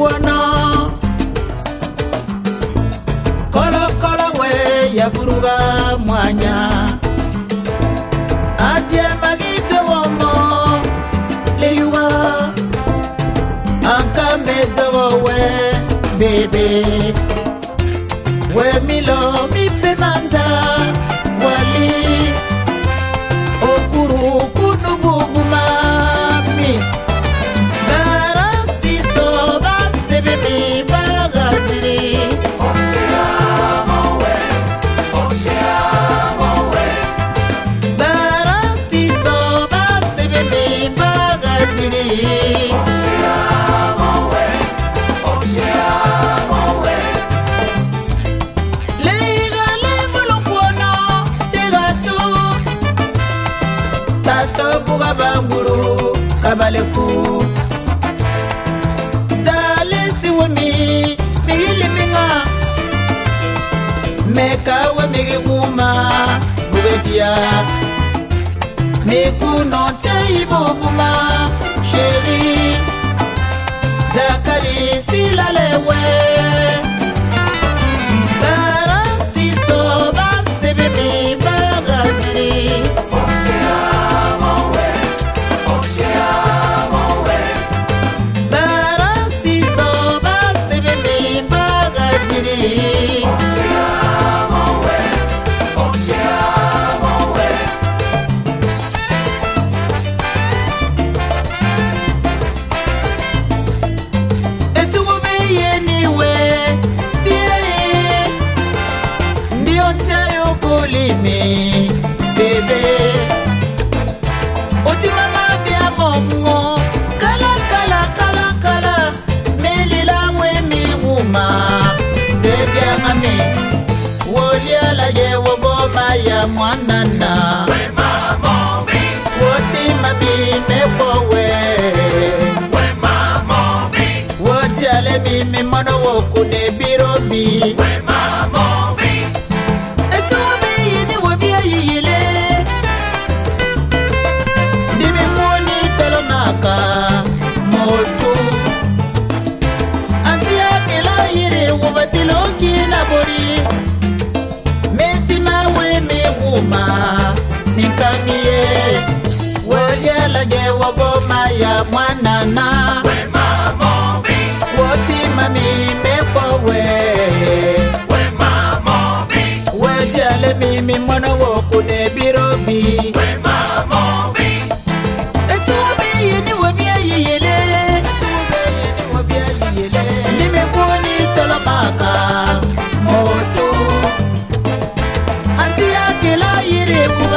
kuona kolokolo we yavuruga mwanya. Atie magitogomo leyuga ankamedogo we bebe. We milo mipe kabaleku zalisi wemi migili minga mekawe migi kuma bugetia mikuno teibubuma sheri. Zakali silalewe tebiangami wolialaye wovoma ya mwanana wubatilokina bori metima wemi wuma ninkamiye wolyalage wovoma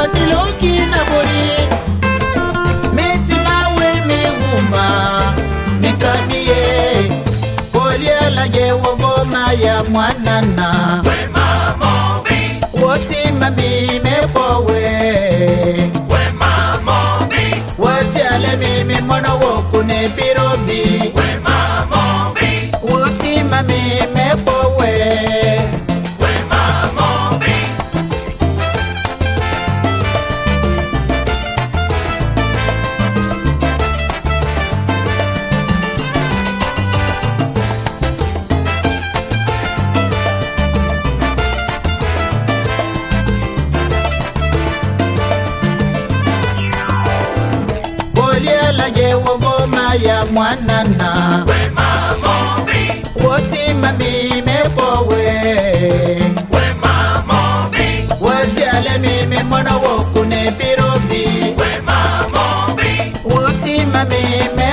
yiri kubatilokina bori metima wemi wuma mikamiye kolialage wovoma ya mwanana. Wotimami mepowe ya mwana na. Wema mombi woti mami me po we We wema mombi woti ale mimi mwana wokune We wema mombi woti mami me